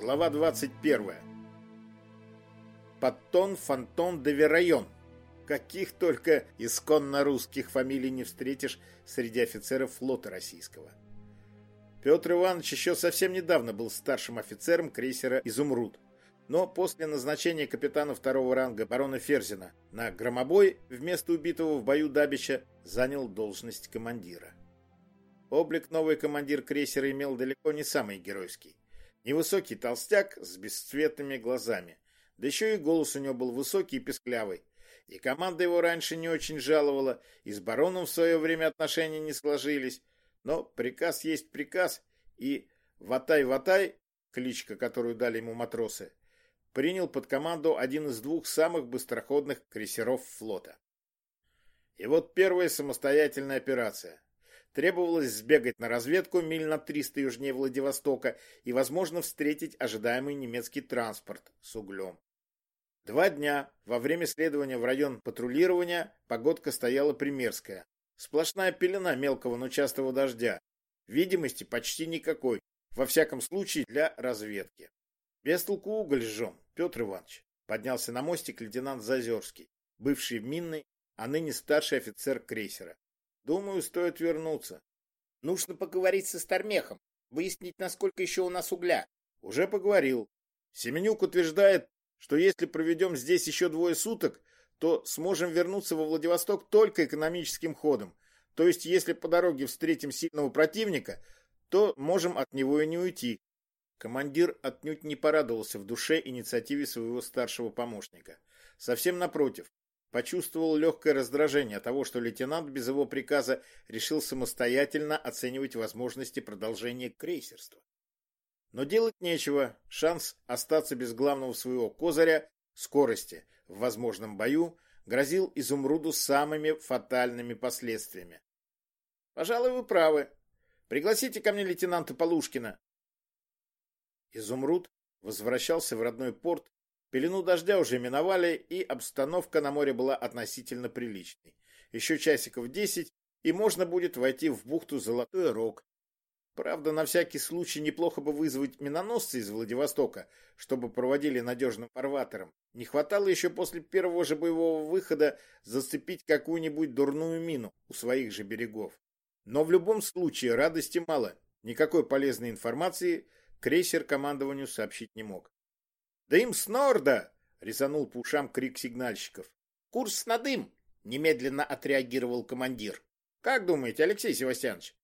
Глава 21. Паттон Фантон де Верайон. Каких только исконно русских фамилий не встретишь среди офицеров флота российского. Петр Иванович еще совсем недавно был старшим офицером крейсера «Изумруд». Но после назначения капитана второго ранга барона Ферзина на громобой вместо убитого в бою Дабича занял должность командира. Облик новый командир крейсера имел далеко не самый геройский. Невысокий толстяк с бесцветными глазами. Да еще и голос у него был высокий и песклявый. И команда его раньше не очень жаловала, и с бароном в свое время отношения не сложились. Но приказ есть приказ, и «Ватай-Ватай», кличка, которую дали ему матросы, принял под команду один из двух самых быстроходных крейсеров флота. И вот первая самостоятельная операция. Требовалось сбегать на разведку миль на 300 южнее Владивостока и, возможно, встретить ожидаемый немецкий транспорт с углем. Два дня во время следования в район патрулирования погодка стояла примерская. Сплошная пелена мелкого, но частого дождя. Видимости почти никакой, во всяком случае для разведки. Без толку уголь жжем, Петр Иванович. Поднялся на мостик лейтенант Зазерский, бывший минный, а ныне старший офицер крейсера. Думаю, стоит вернуться. Нужно поговорить со Стармехом, выяснить, насколько еще у нас угля. Уже поговорил. Семенюк утверждает, что если проведем здесь еще двое суток, то сможем вернуться во Владивосток только экономическим ходом. То есть, если по дороге встретим сильного противника, то можем от него и не уйти. Командир отнюдь не порадовался в душе инициативе своего старшего помощника. Совсем напротив, почувствовал легкое раздражение от того, что лейтенант без его приказа решил самостоятельно оценивать возможности продолжения крейсерства. Но делать нечего, шанс остаться без главного своего козыря, скорости, в возможном бою, грозил изумруду самыми фатальными последствиями. Пожалуй, вы правы. Пригласите ко мне лейтенанта Полушкина. Изумруд возвращался в родной порт Пелену дождя уже миновали, и обстановка на море была относительно приличной. Еще часиков десять, и можно будет войти в бухту Золотой Рог. Правда, на всякий случай неплохо бы вызвать миноносцы из Владивостока, чтобы проводили надежным фарватером. Не хватало еще после первого же боевого выхода зацепить какую-нибудь дурную мину у своих же берегов. Но в любом случае радости мало. Никакой полезной информации крейсер командованию сообщить не мог. «Дым с норда!» — резанул по ушам крик сигнальщиков. «Курс на дым!» — немедленно отреагировал командир. «Как думаете, Алексей Севастьянович,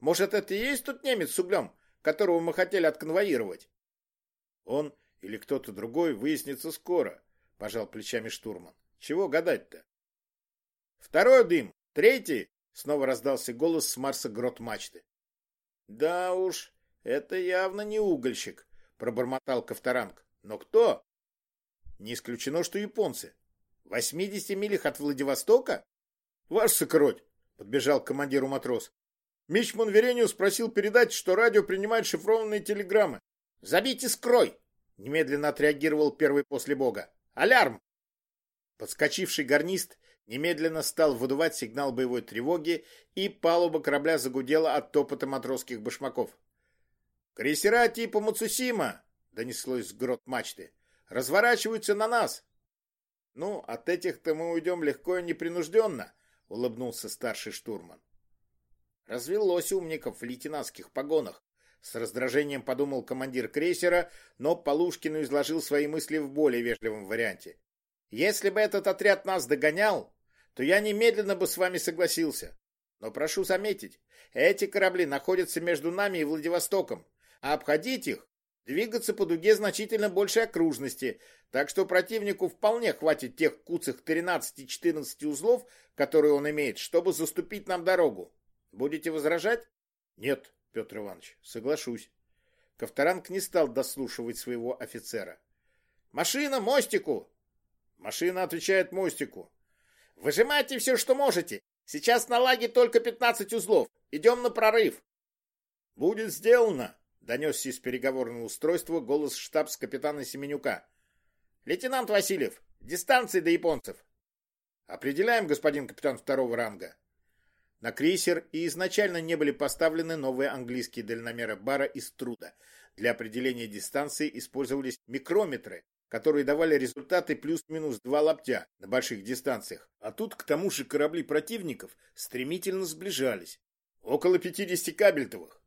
может, это и есть тот немец с углем, которого мы хотели отконвоировать?» «Он или кто-то другой выяснится скоро», — пожал плечами штурман. «Чего гадать-то?» «Второй дым! Третий!» — снова раздался голос с Марса грот мачты. «Да уж, это явно не угольщик», — пробормотал Ковторанг. Но кто? Не исключено, что японцы. В 80 милях от Владивостока? Ваш сокроть, подбежал к командиру матрос. Мичман Верениус спросил передать, что радио принимает шифрованные телеграммы. Забейте скрой! Немедленно отреагировал первый после бога. Алярм! Подскочивший гарнист немедленно стал выдувать сигнал боевой тревоги, и палуба корабля загудела от топота матросских башмаков. «Крейсера типа Мацусима!» Донеслось с грот мачты. «Разворачиваются на нас!» «Ну, от этих-то мы уйдем легко и непринужденно», — улыбнулся старший штурман. Развелось умников в лейтенантских погонах. С раздражением подумал командир крейсера, но Полушкину изложил свои мысли в более вежливом варианте. «Если бы этот отряд нас догонял, то я немедленно бы с вами согласился. Но прошу заметить, эти корабли находятся между нами и Владивостоком, а обходить их Двигаться по дуге значительно больше окружности, так что противнику вполне хватит тех куцых 13-14 узлов, которые он имеет, чтобы заступить нам дорогу. Будете возражать? Нет, Петр Иванович, соглашусь. Ковторанг не стал дослушивать своего офицера. «Машина, мостику!» Машина отвечает мостику. «Выжимайте все, что можете. Сейчас на лаге только 15 узлов. Идем на прорыв». «Будет сделано», Донесся из переговорного устройства голос штабс-капитана Семенюка. «Лейтенант Васильев, дистанции до японцев!» «Определяем, господин капитан второго ранга!» На крейсер и изначально не были поставлены новые английские дальномеры бара из труда. Для определения дистанции использовались микрометры, которые давали результаты плюс-минус два лаптя на больших дистанциях. А тут, к тому же, корабли противников стремительно сближались. Около 50 кабельтовых.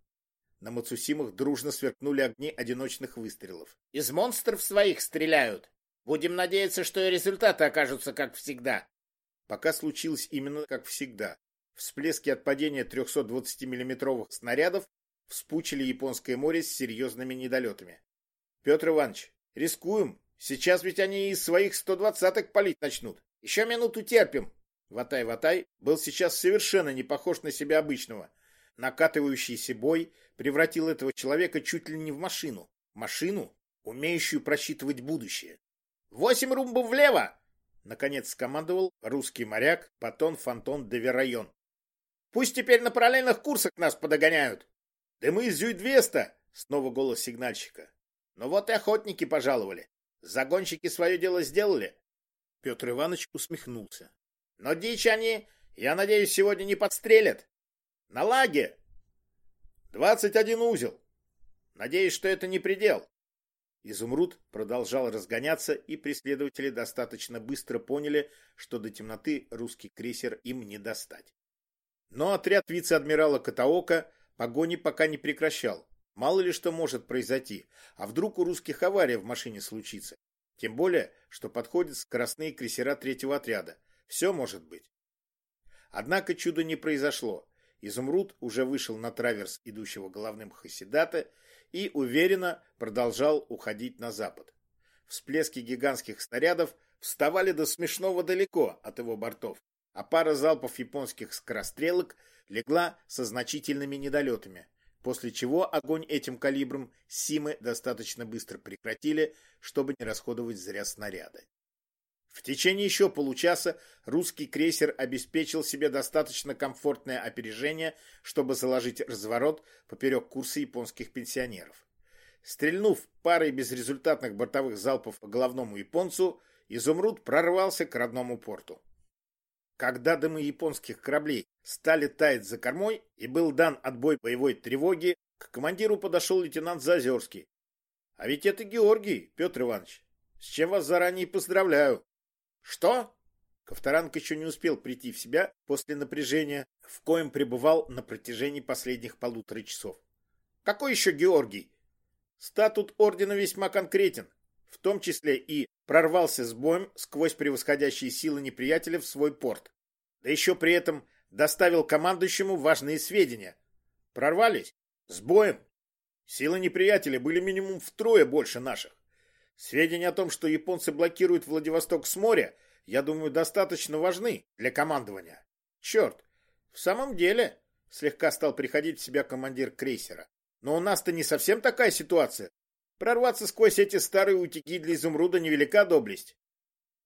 На Мацусимах дружно сверкнули огни одиночных выстрелов. «Из монстров своих стреляют. Будем надеяться, что и результаты окажутся как всегда». Пока случилось именно как всегда. Всплески от падения 320 миллиметровых снарядов вспучили Японское море с серьезными недолетами. Петр Иванович, рискуем. Сейчас ведь они из своих 120-ок палить начнут. Еще минуту терпим. Ватай-Ватай был сейчас совершенно не похож на себя обычного. Накатывающийся бой превратил этого человека чуть ли не в машину. Машину, умеющую просчитывать будущее. «Восемь румбов влево!» Наконец скомандовал русский моряк Патон Фантон де Верайон. Пусть теперь на параллельных курсах нас подогоняют. Да мы из Зюйдвеста, снова голос сигнальщика. Ну вот и охотники пожаловали. Загонщики свое дело сделали. Петр Иванович усмехнулся. Но дичь они, я надеюсь, сегодня не подстрелят. На лаге. Двадцать один узел. Надеюсь, что это не предел. Изумруд продолжал разгоняться, и преследователи достаточно быстро поняли, что до темноты русский крейсер им не достать. Но отряд вице-адмирала Катаока погони пока не прекращал. Мало ли что может произойти, а вдруг у русских авария в машине случится. Тем более, что подходят скоростные крейсера третьего отряда. Все может быть. Однако чудо не произошло. Изумруд уже вышел на траверс идущего головным Хасидата и уверенно продолжал уходить на запад. Всплески гигантских снарядов вставали до смешного далеко от его бортов а пара залпов японских скорострелок легла со значительными недолетами, после чего огонь этим калибром Симы достаточно быстро прекратили, чтобы не расходовать зря снаряды. В течение еще получаса русский крейсер обеспечил себе достаточно комфортное опережение, чтобы заложить разворот поперек курса японских пенсионеров. Стрельнув парой безрезультатных бортовых залпов по головному японцу, изумруд прорвался к родному порту. Когда дымы японских кораблей стали таять за кормой и был дан отбой боевой тревоги, к командиру подошел лейтенант Зазерский. А ведь это Георгий, Петр Иванович. С чем вас заранее поздравляю. Что? Ковторанг еще не успел прийти в себя после напряжения, в коем пребывал на протяжении последних полутора часов. Какой еще Георгий? Статут ордена весьма конкретен, в том числе и прорвался с боем сквозь превосходящие силы неприятеля в свой порт. Да еще при этом доставил командующему важные сведения. Прорвались? С боем? Силы неприятеля были минимум втрое больше наших. Сведения о том, что японцы блокируют Владивосток с моря, я думаю, достаточно важны для командования. Черт, в самом деле, слегка стал приходить в себя командир крейсера. Но у нас-то не совсем такая ситуация. Прорваться сквозь эти старые утеки для изумруда невелика доблесть.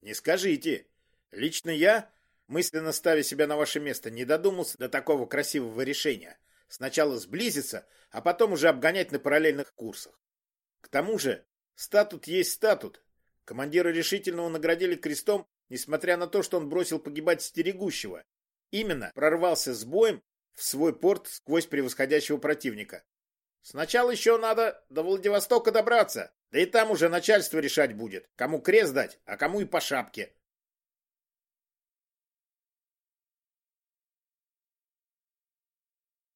Не скажите. Лично я, мысленно ставя себя на ваше место, не додумался до такого красивого решения. Сначала сблизиться, а потом уже обгонять на параллельных курсах. К тому же, статут есть статут. Командира решительного наградили крестом, несмотря на то, что он бросил погибать стерегущего. Именно прорвался с боем в свой порт сквозь превосходящего противника. Сначала еще надо до Владивостока добраться, да и там уже начальство решать будет, кому крест дать, а кому и по шапке.